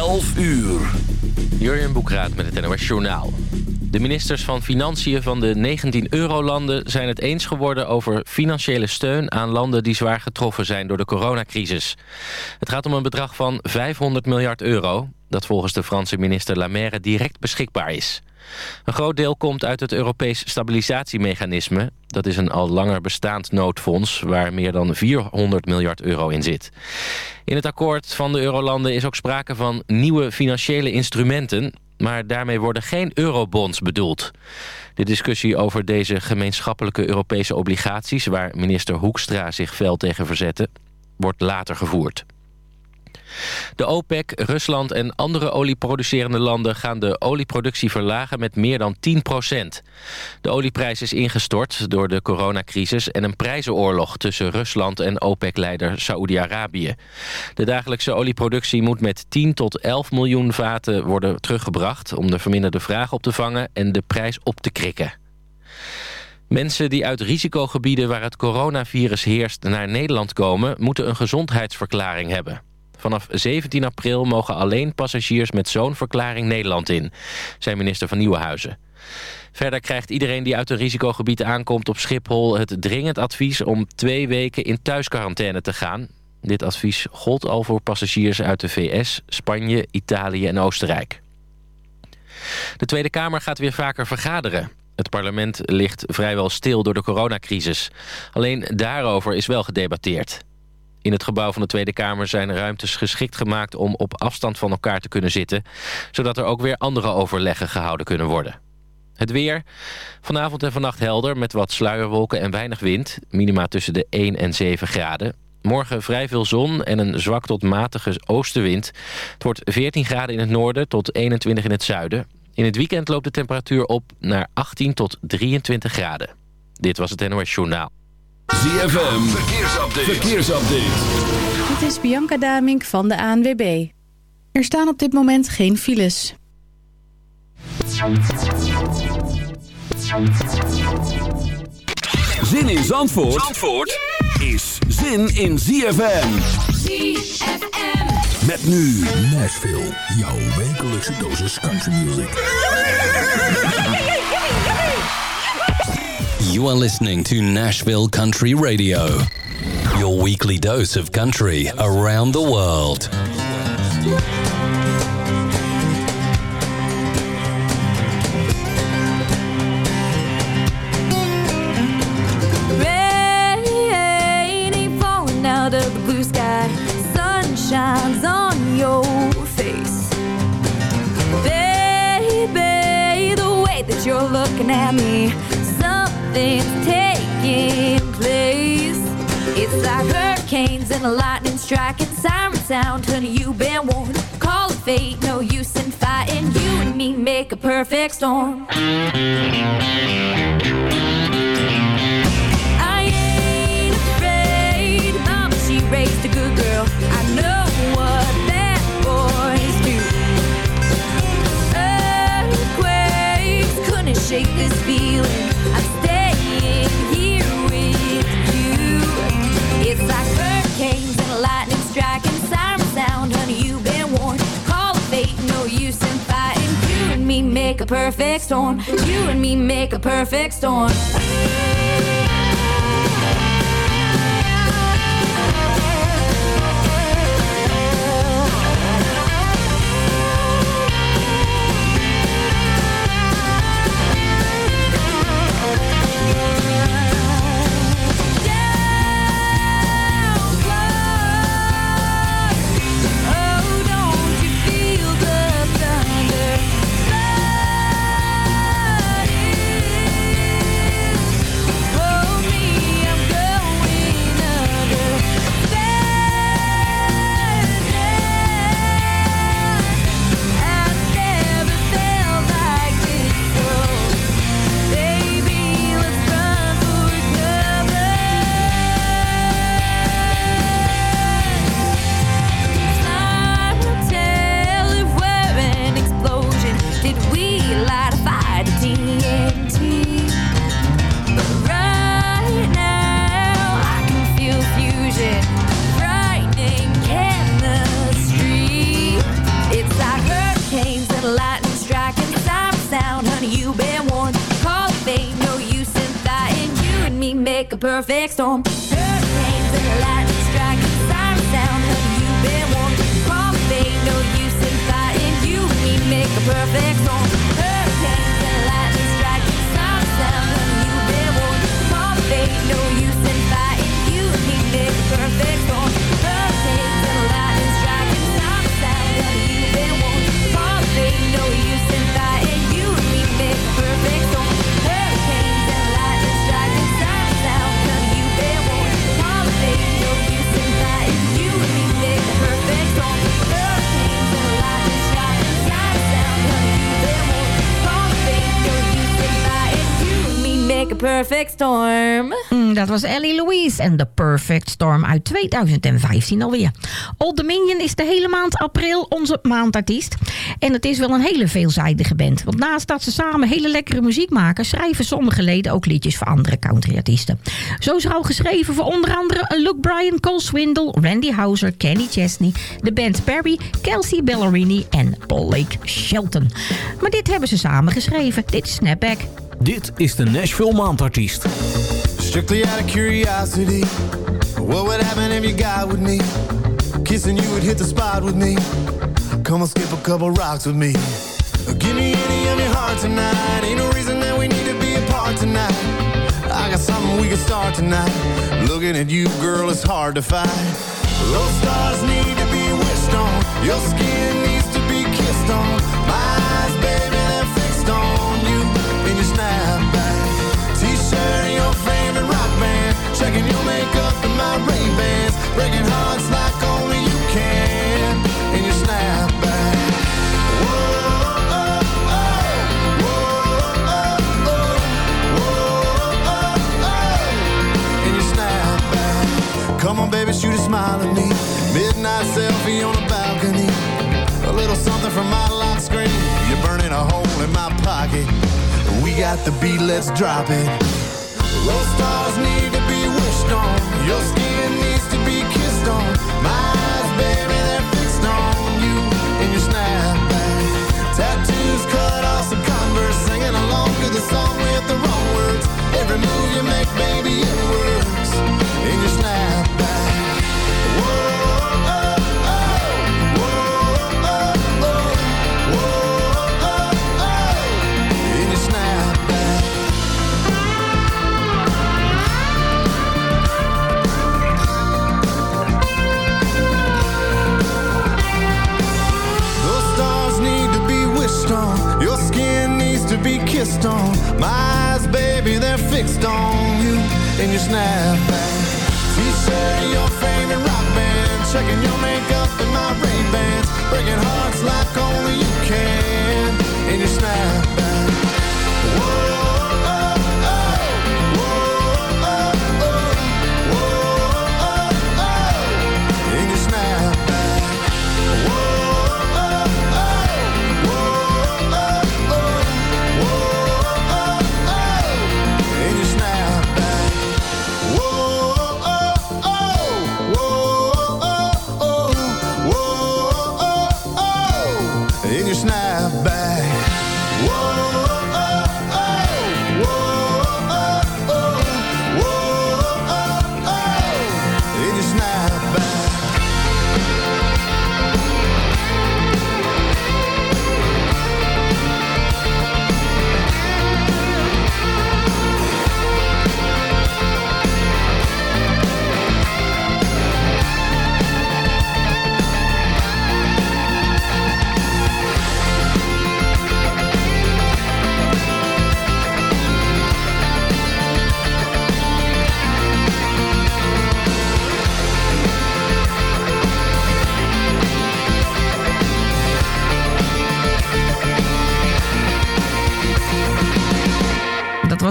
11 uur. Jurjen Boekraat met het NOS Journaal. De ministers van Financiën van de 19 eurolanden zijn het eens geworden over financiële steun aan landen die zwaar getroffen zijn door de coronacrisis. Het gaat om een bedrag van 500 miljard euro, dat volgens de Franse minister Lamaire direct beschikbaar is. Een groot deel komt uit het Europees Stabilisatiemechanisme. Dat is een al langer bestaand noodfonds waar meer dan 400 miljard euro in zit. In het akkoord van de eurolanden is ook sprake van nieuwe financiële instrumenten... maar daarmee worden geen eurobonds bedoeld. De discussie over deze gemeenschappelijke Europese obligaties... waar minister Hoekstra zich fel tegen verzette, wordt later gevoerd. De OPEC, Rusland en andere olieproducerende landen gaan de olieproductie verlagen met meer dan 10 procent. De olieprijs is ingestort door de coronacrisis en een prijzenoorlog tussen Rusland en OPEC-leider Saoedi-Arabië. De dagelijkse olieproductie moet met 10 tot 11 miljoen vaten worden teruggebracht om de verminderde vraag op te vangen en de prijs op te krikken. Mensen die uit risicogebieden waar het coronavirus heerst naar Nederland komen... moeten een gezondheidsverklaring hebben. Vanaf 17 april mogen alleen passagiers met zo'n verklaring Nederland in, zei minister van Nieuwenhuizen. Verder krijgt iedereen die uit een risicogebied aankomt op Schiphol het dringend advies om twee weken in thuisquarantaine te gaan. Dit advies gold al voor passagiers uit de VS, Spanje, Italië en Oostenrijk. De Tweede Kamer gaat weer vaker vergaderen. Het parlement ligt vrijwel stil door de coronacrisis. Alleen daarover is wel gedebatteerd. In het gebouw van de Tweede Kamer zijn ruimtes geschikt gemaakt om op afstand van elkaar te kunnen zitten, zodat er ook weer andere overleggen gehouden kunnen worden. Het weer. Vanavond en vannacht helder met wat sluierwolken en weinig wind. Minima tussen de 1 en 7 graden. Morgen vrij veel zon en een zwak tot matige oostenwind. Het wordt 14 graden in het noorden tot 21 in het zuiden. In het weekend loopt de temperatuur op naar 18 tot 23 graden. Dit was het NOS Journaal. ZFM, verkeersupdate. verkeersupdate. Dit is Bianca Damink van de ANWB. Er staan op dit moment geen files. Zin in Zandvoort, Zandvoort is zin in ZFM. ZFM. Met nu Nashville, jouw wekelijkse dosis country music. You are listening to Nashville Country Radio, your weekly dose of country around the world. Rain falling out of the blue sky. Sun shines on your face. Baby, the way that you're looking at me, something's taking place. It's like hurricanes and a lightning striking, siren sound, honey, you've been warned. Call it fate, no use in fighting. You and me make a perfect storm. I ain't afraid. Mama, she raised a good girl. It's like hurricanes and lightning striking, siren sound. Honey, you've been warned. Call it fate, no use in fighting. You and me make a perfect storm. You and me make a perfect storm. Perfect storm. Mm, dat was Ellie Louise en The Perfect Storm uit 2015 alweer. Old Dominion is de hele maand april onze maandartiest. En het is wel een hele veelzijdige band. Want naast dat ze samen hele lekkere muziek maken... schrijven sommige leden ook liedjes voor andere countryartiesten. Zo is er al geschreven voor onder andere Luke Bryan, Cole Swindle... Randy Houser, Kenny Chesney, de band Perry... Kelsey Ballerini en Paul Lake Shelton. Maar dit hebben ze samen geschreven. Dit is Snapback. Dit is de Nashville Maandartiest. Strictly out of curiosity, what would happen if you got with me? Kissing you would hit the spot with me. Come on, skip a couple rocks with me. Give me any of your heart tonight. Ain't no reason that we need to be apart tonight. I got something we can start tonight. Looking at you, girl, it's hard to fight. Those stars need to be wished on. Your skin Come on, baby, shoot a smile at me. Midnight selfie on the balcony. A little something from my lock screen. You're burning a hole in my pocket. We got the beat, let's drop it. Those stars need to be wished on. Your skin needs to be kissed on. My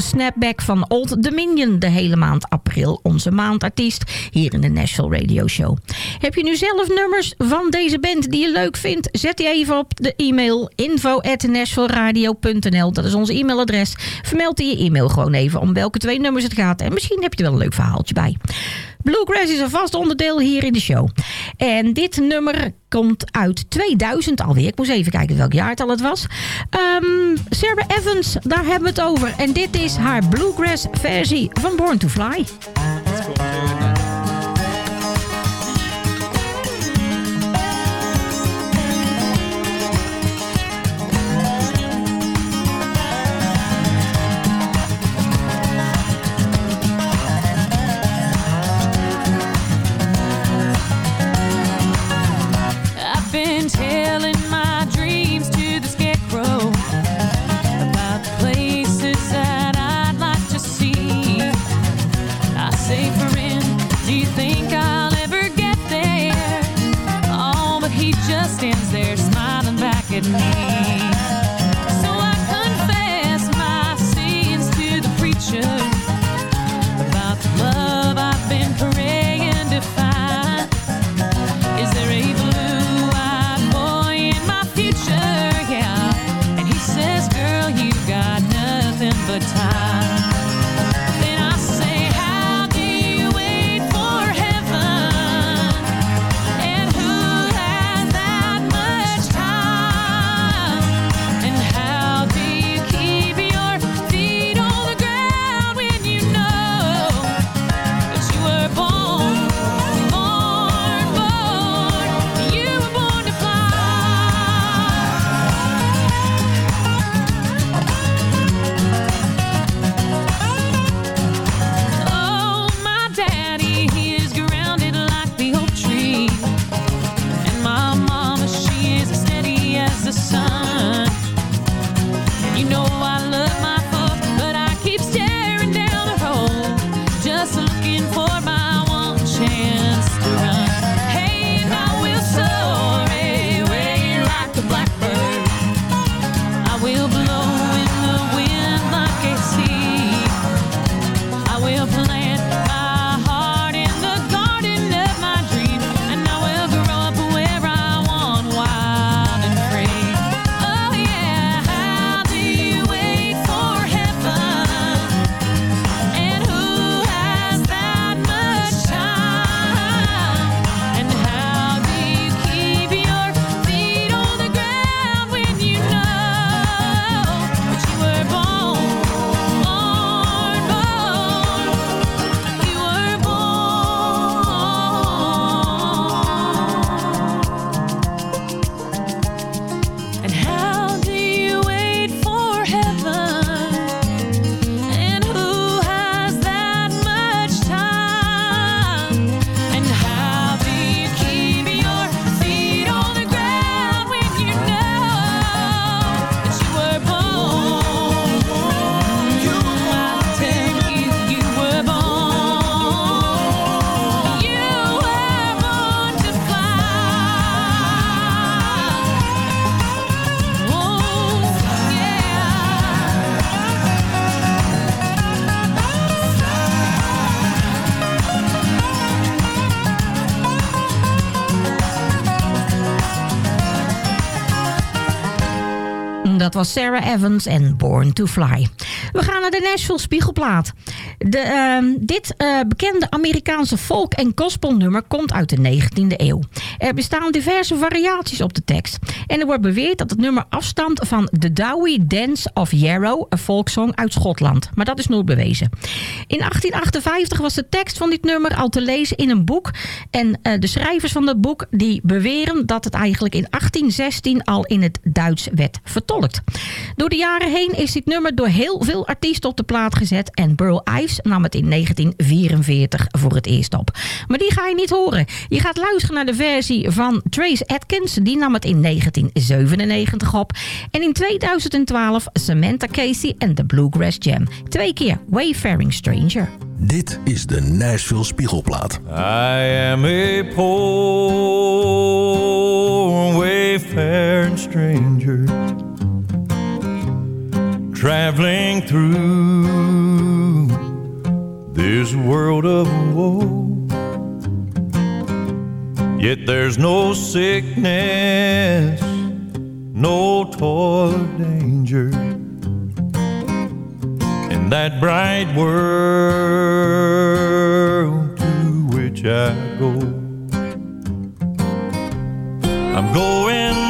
Snapback van Old Dominion de hele maand april. Onze maandartiest hier in de Nashville Radio Show. Heb je nu zelf nummers van deze band die je leuk vindt? Zet die even op de e-mail info.nashvilleradio.nl Dat is onze e-mailadres. Vermeld in je e-mail gewoon even om welke twee nummers het gaat. En misschien heb je er wel een leuk verhaaltje bij. Bluegrass is een vast onderdeel hier in de show. En dit nummer komt uit 2000 alweer. Ik moest even kijken welk jaartal het was. Ehm, Sarah Evans, daar hebben we het over. En dit is haar Bluegrass versie van Born to Fly. Was Sarah Evans en Born to Fly. We gaan naar de Nashville Spiegelplaat. Ehm, dit eh, bekende Amerikaanse folk- en gospelnummer komt uit de 19e eeuw. Er bestaan diverse variaties op de tekst. En er wordt beweerd dat het nummer afstamt van The Dowie Dance of Yarrow, een volkszong uit Schotland. Maar dat is nooit bewezen. In 1858 was de tekst van dit nummer al te lezen in een boek. En eh, de schrijvers van dat boek die beweren dat het eigenlijk in 1816 al in het Duits werd vertolkt. Door de jaren heen is dit nummer door heel veel artiesten op de plaat gezet. En Burl Ives nam het in 1944 voor het eerst op. Maar die ga je niet horen. Je gaat luisteren naar de versie van Trace Atkins. Die nam het in 1997 op. En in 2012 Samantha Casey en The Bluegrass Jam. Twee keer Wayfaring Stranger. Dit is de Nashville Spiegelplaat. I am a poor wayfaring stranger traveling through There's a world of woe, yet there's no sickness, no toil or danger. In that bright world to which I go, I'm going.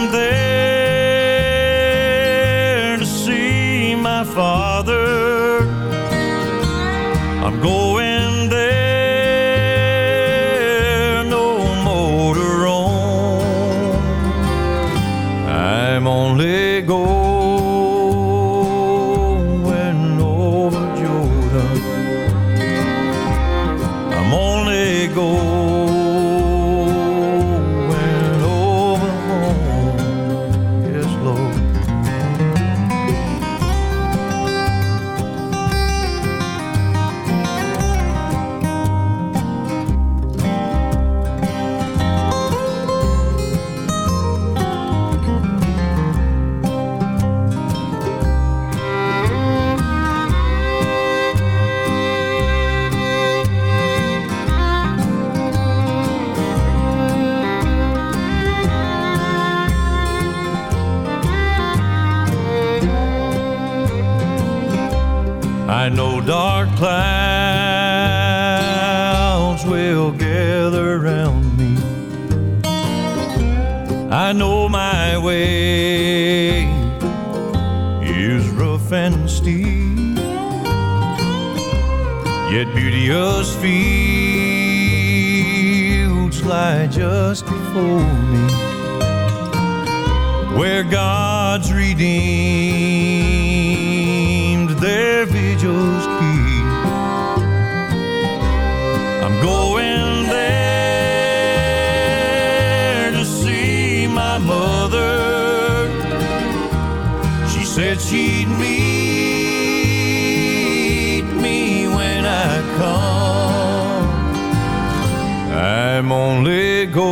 I'm only going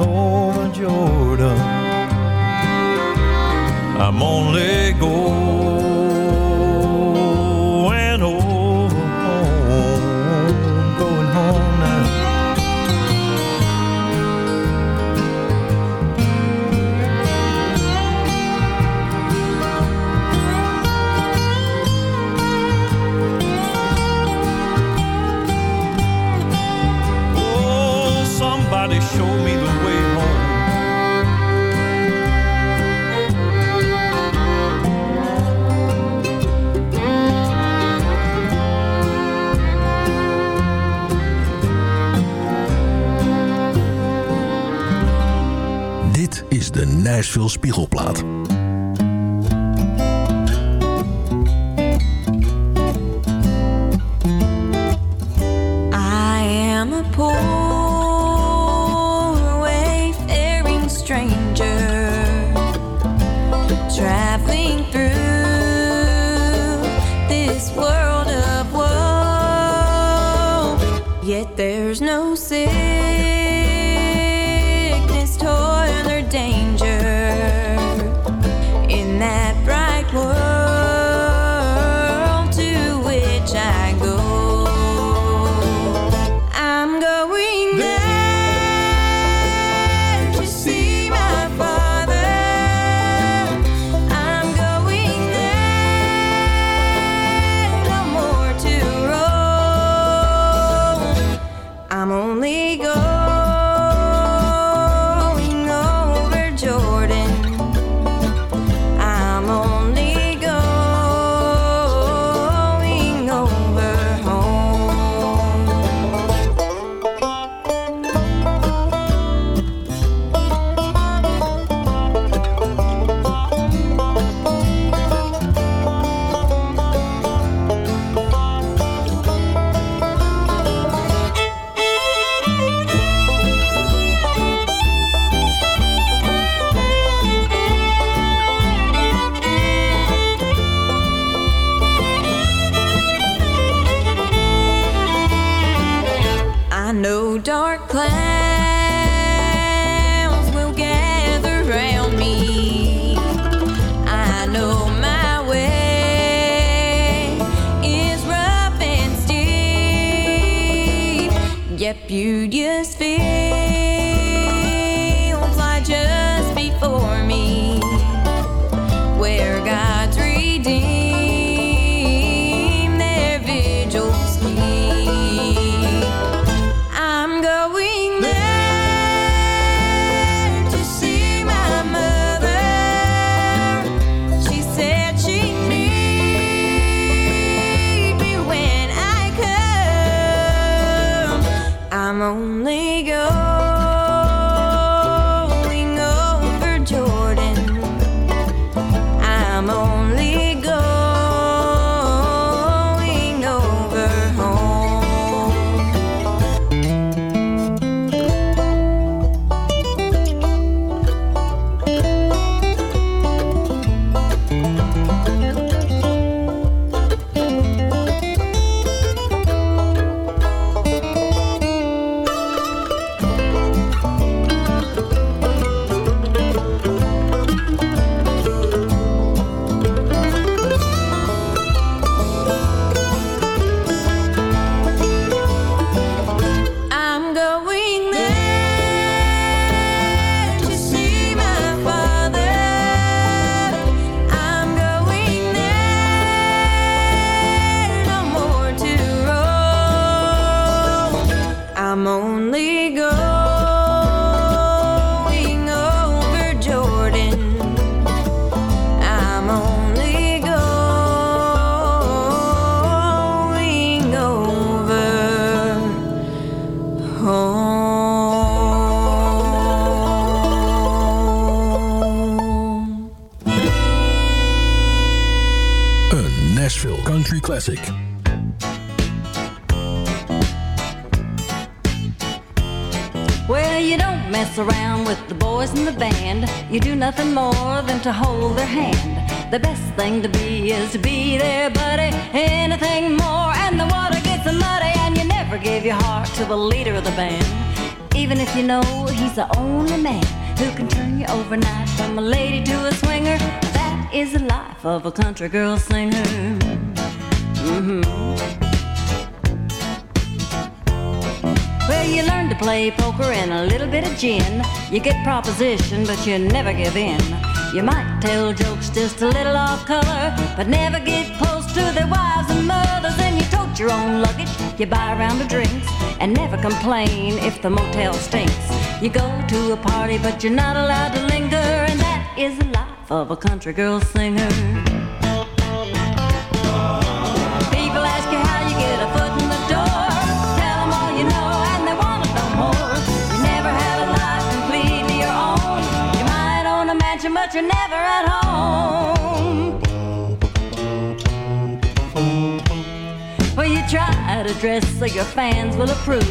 over Jordan. I'm only going. veel Spiegelplaat. To the leader of the band. Even if you know he's the only man who can turn you overnight from a lady to a swinger. That is the life of a country girl singer. Mm-hmm. Well, you learn to play poker and a little bit of gin. You get proposition, but you never give in. You might tell jokes just a little off color, but never get close to their wives and mothers. Your own luggage, you buy a round of drinks, and never complain if the motel stinks. You go to a party, but you're not allowed to linger, and that is the life of a country girl singer. People ask you how you get a foot in the door. Tell 'em all you know, and they want more. You never a life completely your own. You might own a mansion, but you're never at home. Try to dress so your fans will approve.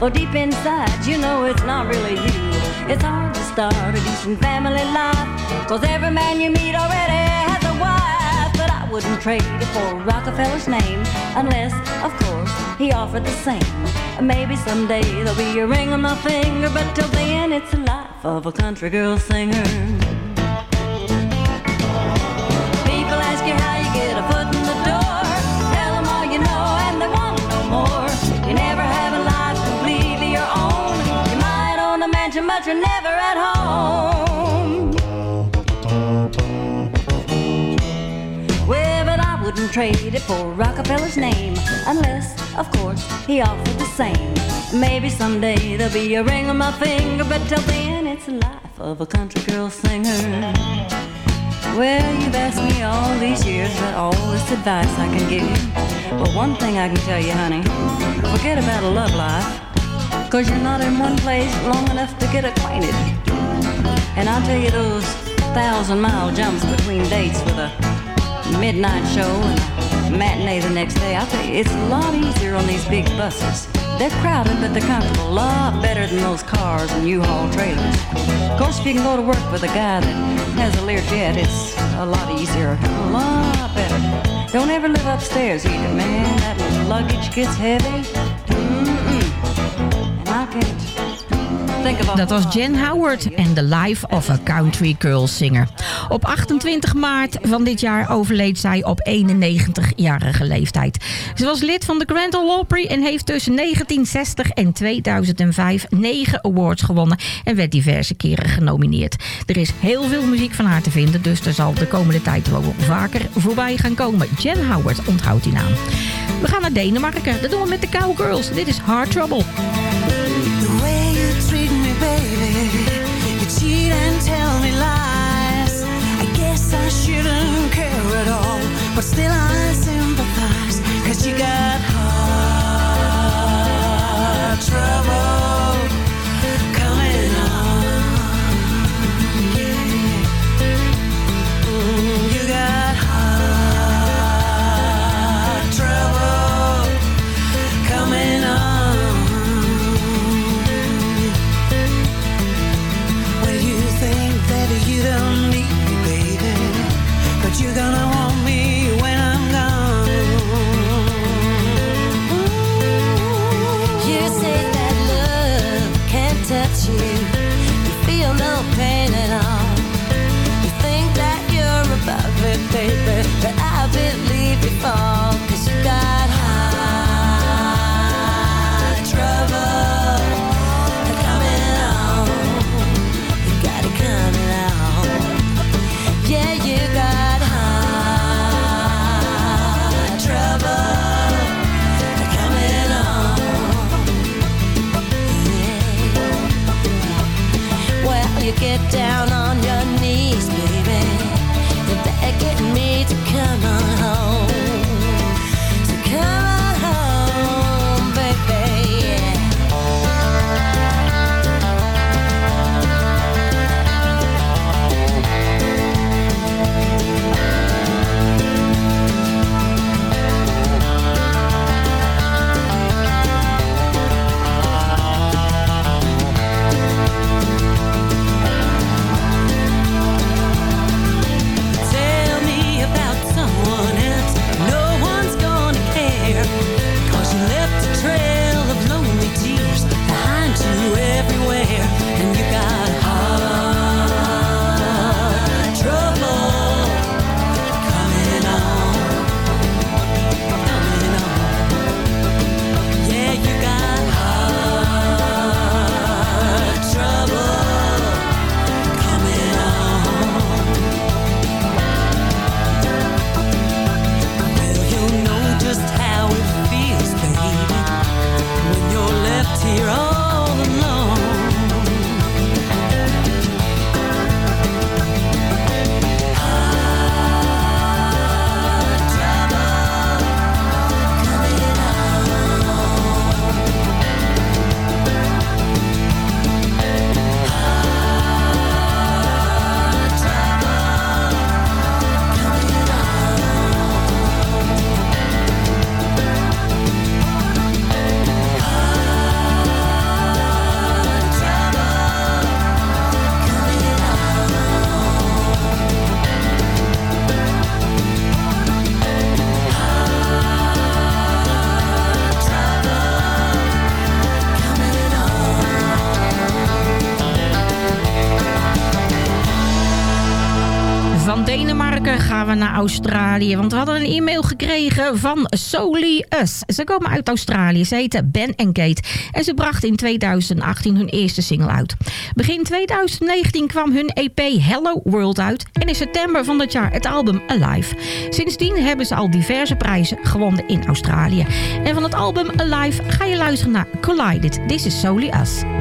Though deep inside, you know it's not really you. It's hard to start a decent family life. Cause every man you meet already has a wife. But I wouldn't trade it for Rockefeller's name. Unless, of course, he offered the same. Maybe someday there'll be a ring on my finger. But till then, it's the life of a country girl singer. But you're never at home. Well, but I wouldn't trade it for Rockefeller's name, unless, of course, he offered the same. Maybe someday there'll be a ring on my finger, but till then, it's the life of a country girl singer. Well, you've asked me all these years about all this advice I can give you. But one thing I can tell you, honey, forget about a love life. Cause you're not in one place long enough to get acquainted. And I'll tell you those thousand mile jumps between dates with a midnight show and matinee the next day. I'll tell you, it's a lot easier on these big buses. They're crowded, but they're comfortable. A lot better than those cars and U-Haul trailers. Of course, if you can go to work with a guy that has a Learjet, it's a lot easier. A lot better. Don't ever live upstairs either, man. That luggage gets heavy. Dat was Jen Howard en The Life of a Country Girl Singer. Op 28 maart van dit jaar overleed zij op 91-jarige leeftijd. Ze was lid van de Grand Ole Opry en heeft tussen 1960 en 2005 negen awards gewonnen en werd diverse keren genomineerd. Er is heel veel muziek van haar te vinden, dus er zal de komende tijd wel vaker voorbij gaan komen. Jen Howard, onthoud die naam. We gaan naar Denemarken, dat doen we met de Cowgirls. Dit is Hard Trouble. But still I sympathize. Cause you got hard trouble you get down on your knees, we naar Australië. Want we hadden een e-mail gekregen van Soli Us. Ze komen uit Australië. Ze heten Ben en Kate. En ze brachten in 2018 hun eerste single uit. Begin 2019 kwam hun EP Hello World uit. En in september van dat jaar het album Alive. Sindsdien hebben ze al diverse prijzen gewonnen in Australië. En van het album Alive ga je luisteren naar Collided. This is Soli Us.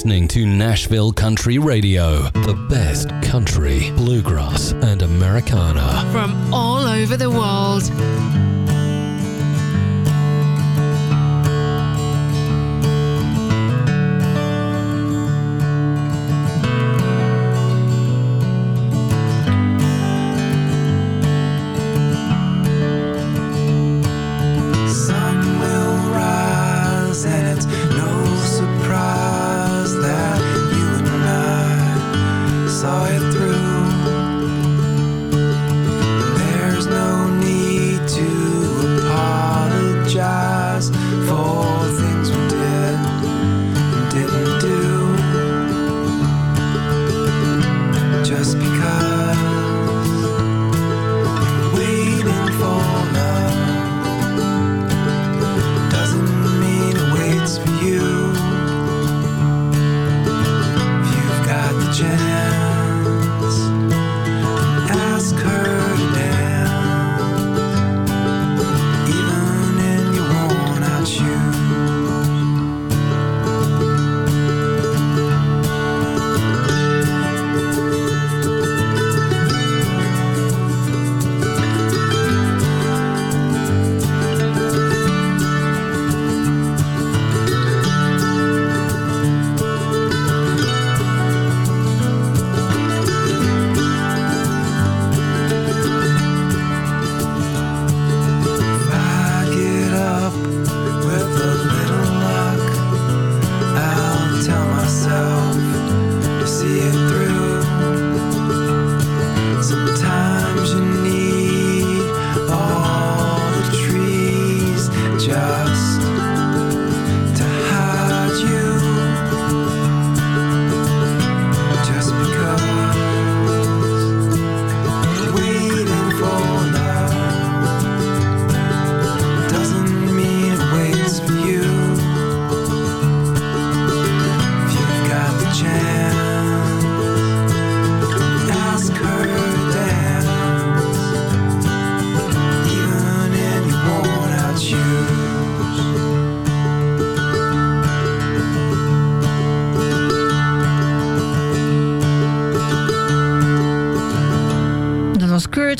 listening to Nashville Country Radio, the best country, bluegrass, and Americana. From all over the world.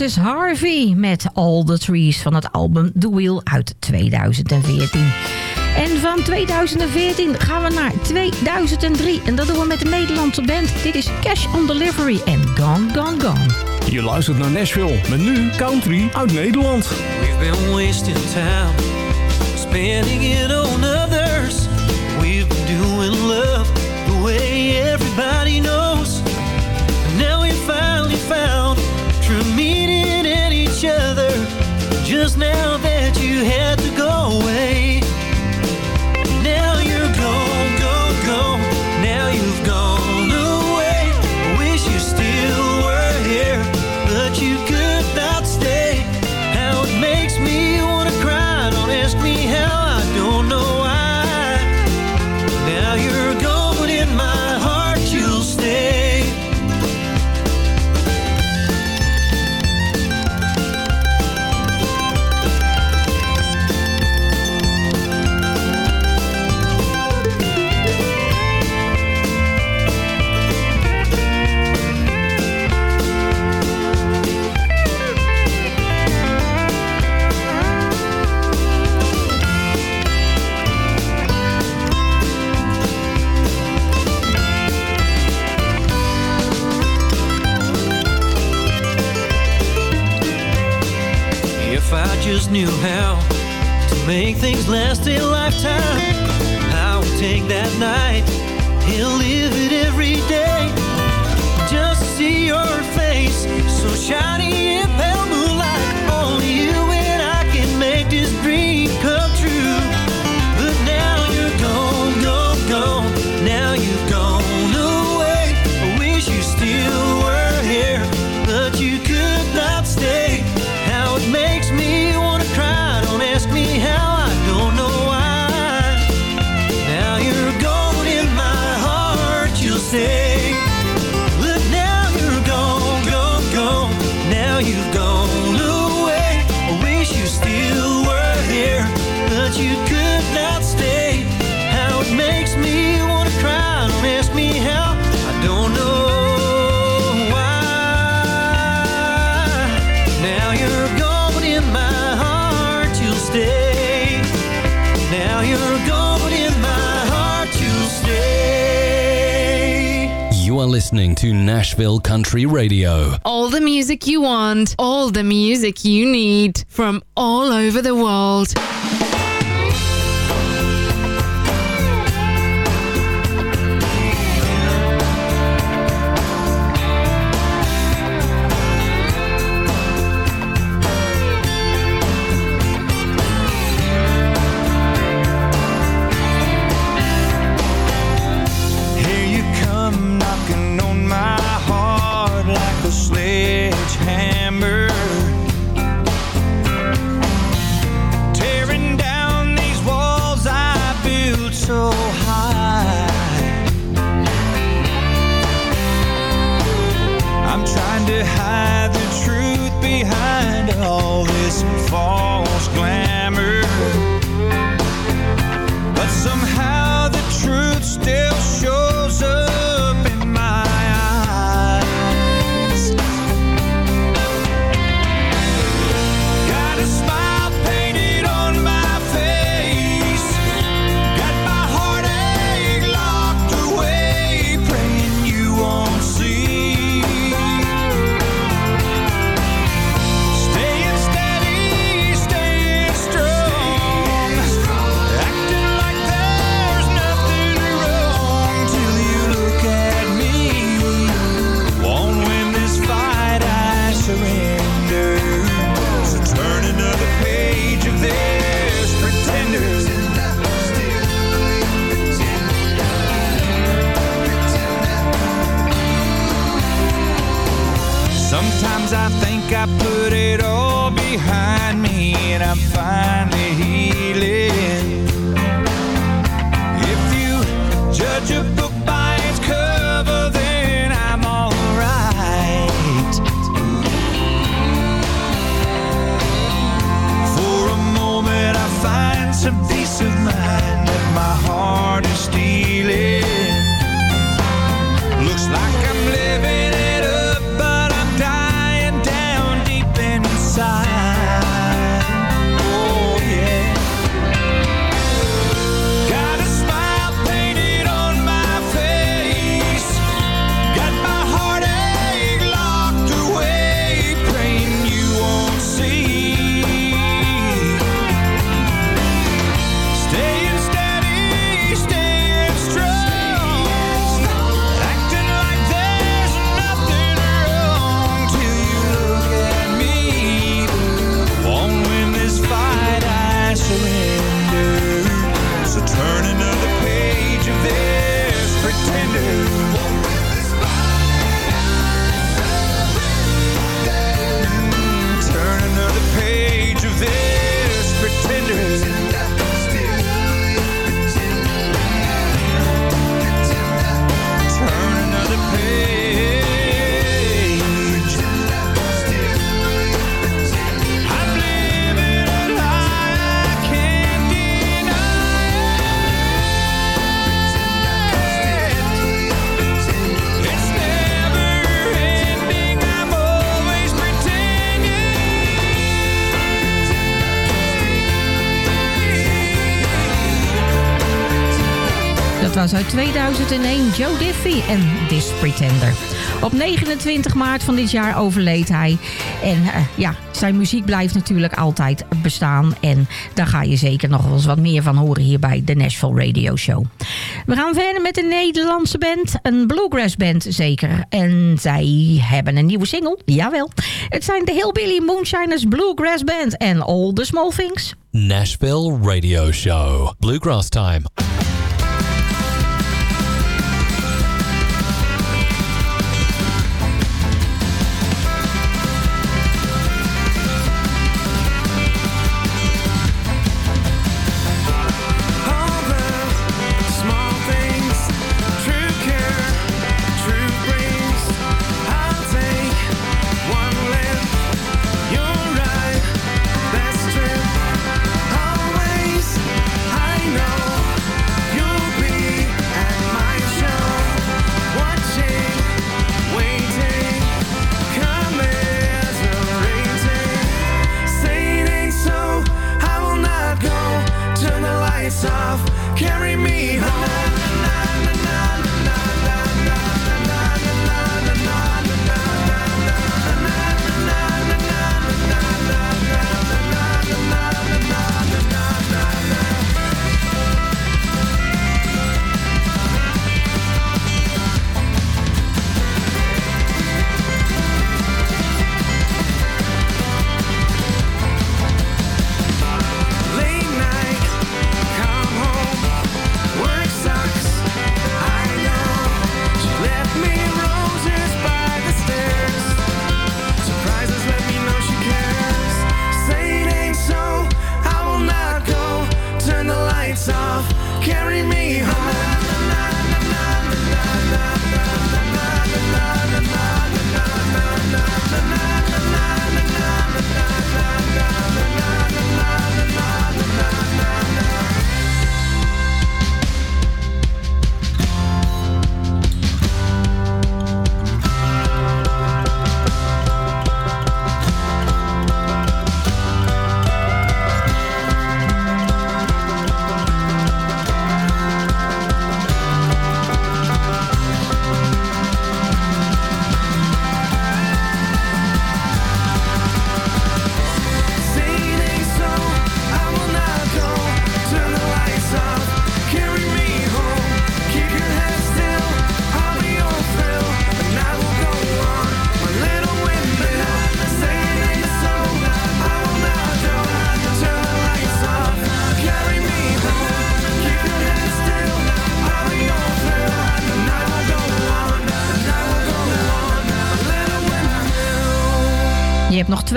Is Harvey met All the Trees van het album The Wheel uit 2014. En van 2014 gaan we naar 2003 en dat doen we met de Nederlandse band. Dit is Cash on Delivery en Gone Gone Gone. Je luistert naar Nashville met nu Country uit Nederland. We've been wasting time, spending it on others. We've been doing love the way everybody knows. each other just now that you had to go. Nashville Country Radio. All the music you want, all the music you need from all over the world. 2001 Joe Diffie en This Pretender. Op 29 maart van dit jaar overleed hij. En eh, ja, zijn muziek blijft natuurlijk altijd bestaan. En daar ga je zeker nog wel eens wat meer van horen hier bij de Nashville Radio Show. We gaan verder met een Nederlandse band. Een bluegrass band zeker. En zij hebben een nieuwe single. Jawel. Het zijn de Hillbilly Moonshiners Bluegrass Band en All the Small Things. Nashville Radio Show. Bluegrass Time.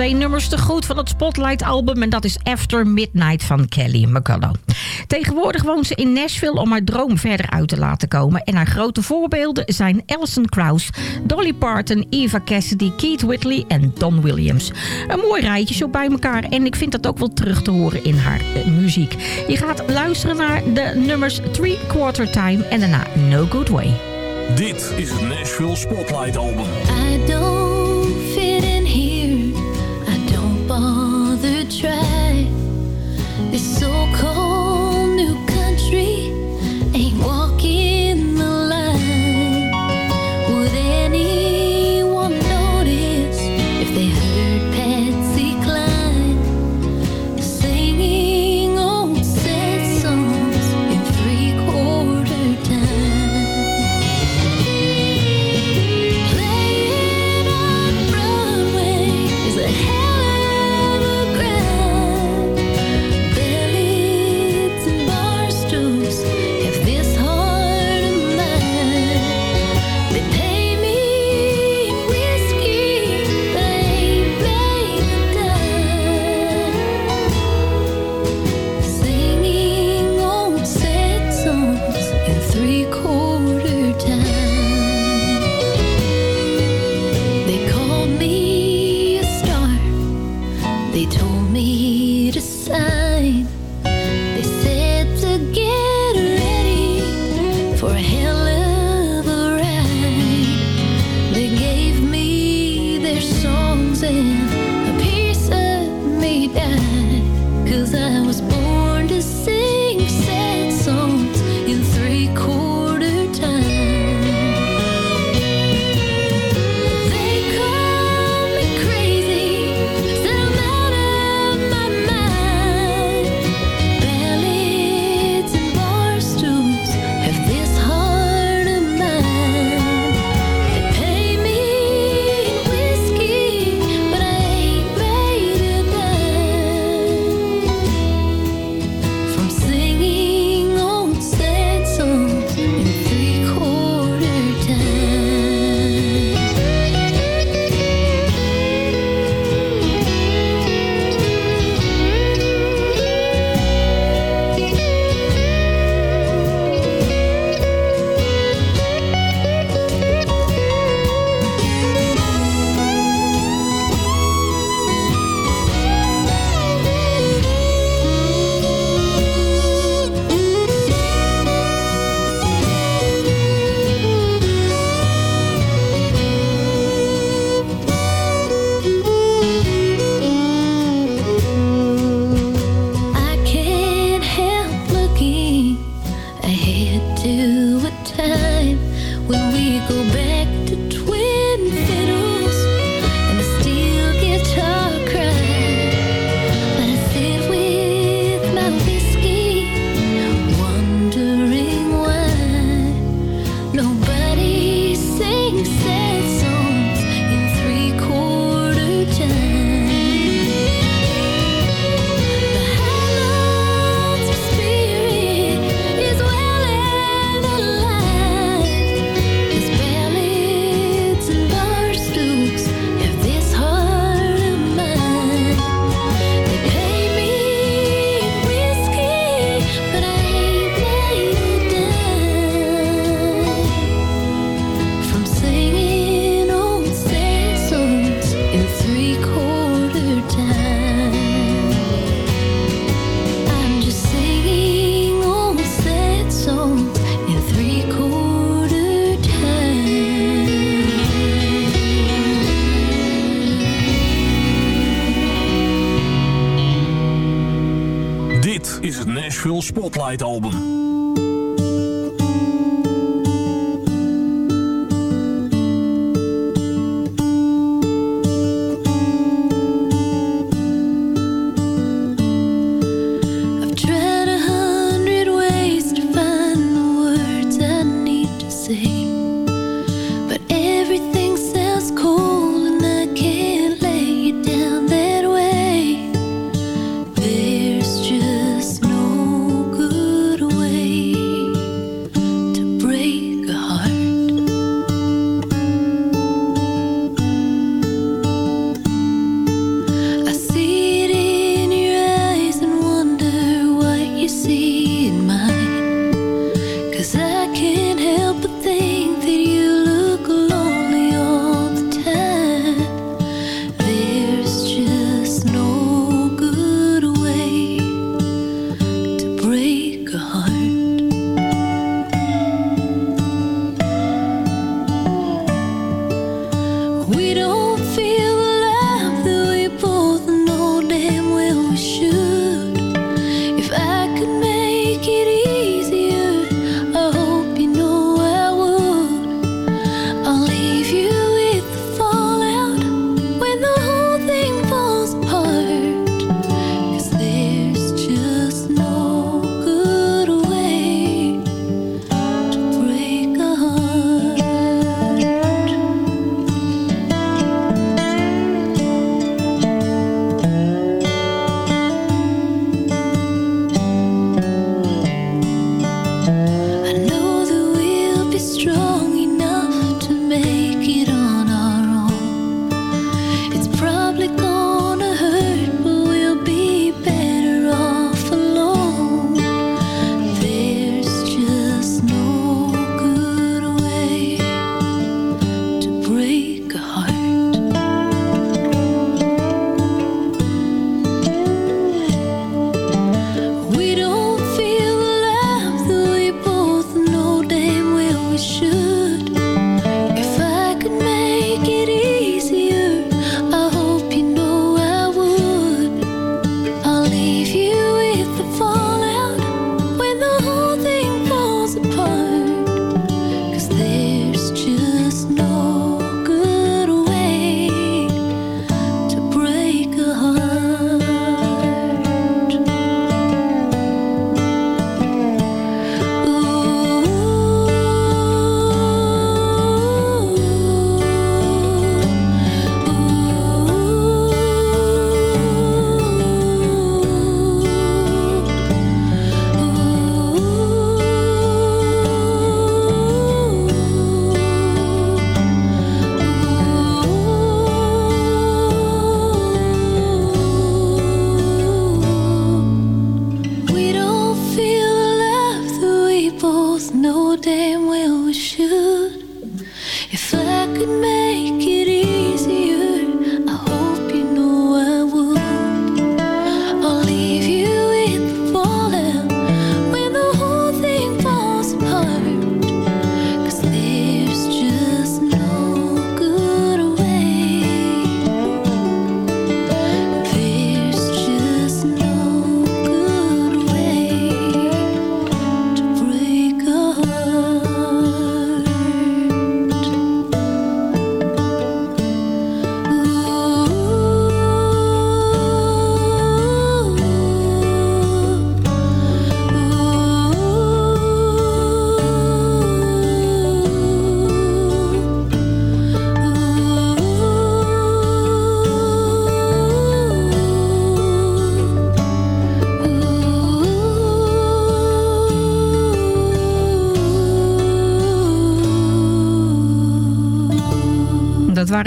Twee nummers te goed van het Spotlight-album... en dat is After Midnight van Kelly McCullough. Tegenwoordig woont ze in Nashville om haar droom verder uit te laten komen... en haar grote voorbeelden zijn Alison Krauss, Dolly Parton... Eva Cassidy, Keith Whitley en Don Williams. Een mooi rijtje zo bij elkaar... en ik vind dat ook wel terug te horen in haar eh, muziek. Je gaat luisteren naar de nummers Three Quarter Time... en daarna No Good Way. Dit is het Nashville Spotlight Album. I don't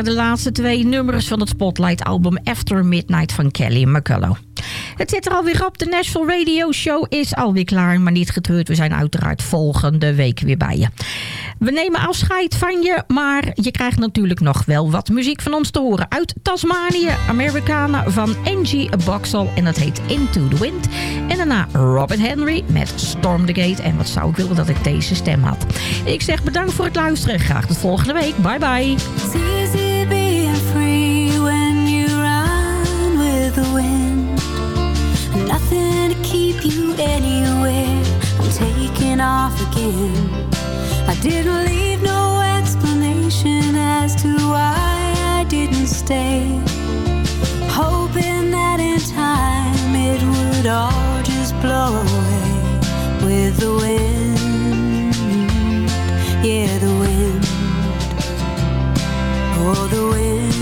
de laatste twee nummers van het Spotlight-album After Midnight van Kelly McCullough. Het zit er alweer op. De Nashville Radio Show is alweer klaar. Maar niet getreurd, we zijn uiteraard volgende week weer bij je. We nemen afscheid van je, maar je krijgt natuurlijk nog wel wat muziek van ons te horen. Uit Tasmanië, Americana van Angie Boxall en dat heet Into the Wind. En daarna Robin Henry met Storm the Gate. En wat zou ik willen dat ik deze stem had. Ik zeg bedankt voor het luisteren. Graag tot volgende week. Bye bye. You anywhere. I'm taking off again. I didn't leave no explanation as to why I didn't stay. Hoping that in time it would all just blow away with the wind. Yeah, the wind. Oh, the wind,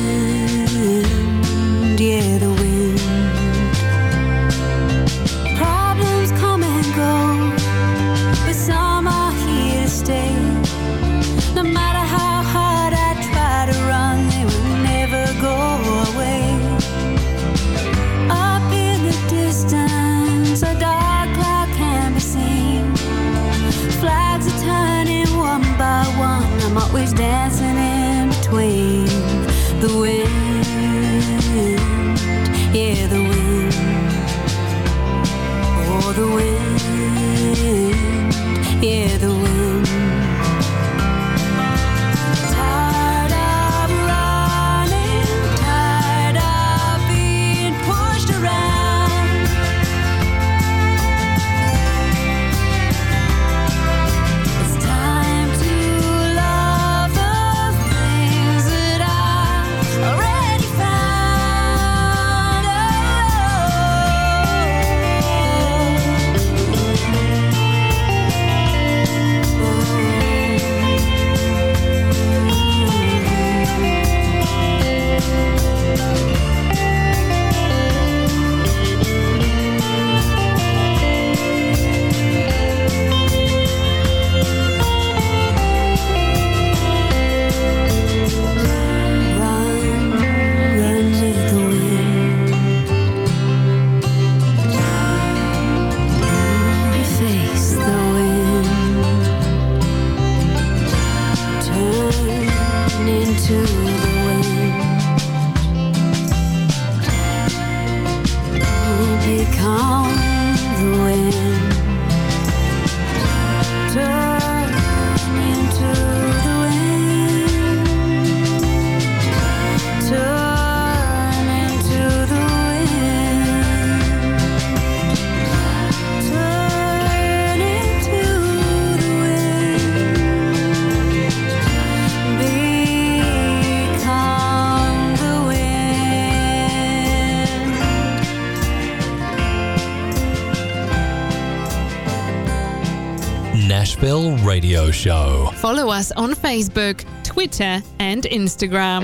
Nashville Radio Show. Follow us on Facebook, Twitter, and Instagram.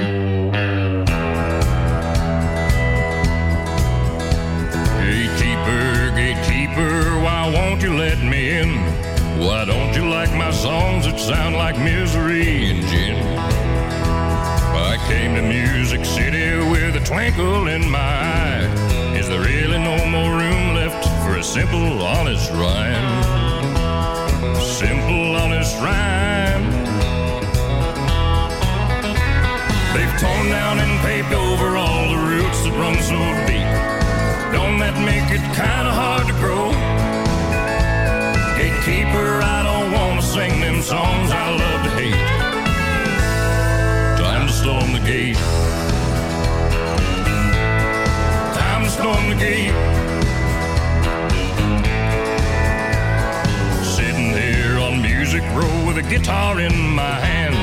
Gatekeeper, gatekeeper, why won't you let me in? Why don't you like my songs that sound like misery and gin? I came to Music City with a twinkle in my eye. Is there really no more room left for a simple, honest rhyme? Simple, honest rhyme. They've torn down and paved over all the roots that run so deep. Don't that make it kinda hard to grow? Gatekeeper, I don't wanna sing them songs I love to hate. Time to storm the gate. Time to storm the gate. Row with a guitar in my hand.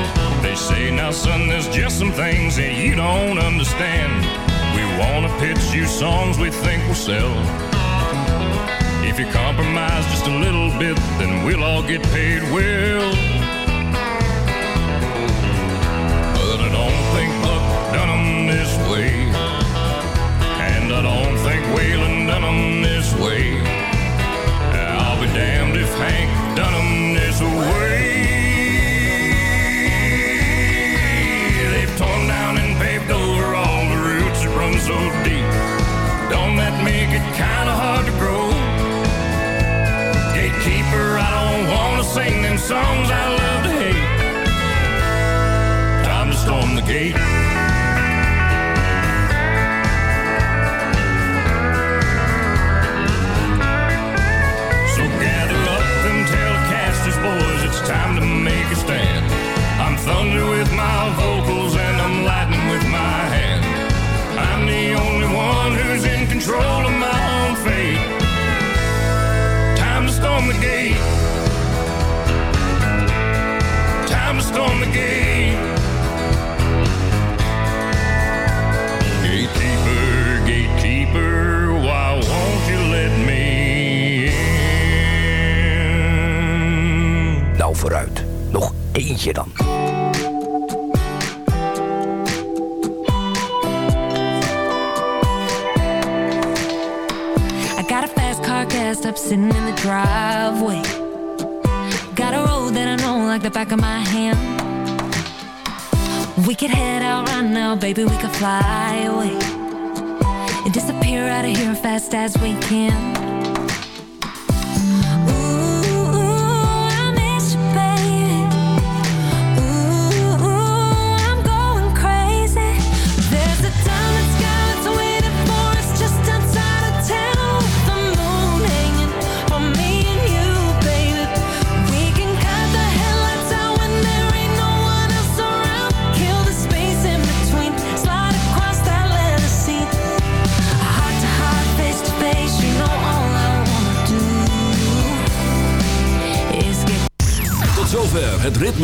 They say, now son, there's just some things that you don't understand. We wanna pitch you songs we think will sell. If you compromise just a little bit, then we'll all get paid well. But I don't think Buck done 'em this way. And I don't think Waylon done 'em this way. I'll be damned if Hank away. They've torn down and paved over all the roots that run so deep. Don't that make it kinda hard to grow? Gatekeeper, I don't wanna sing them songs I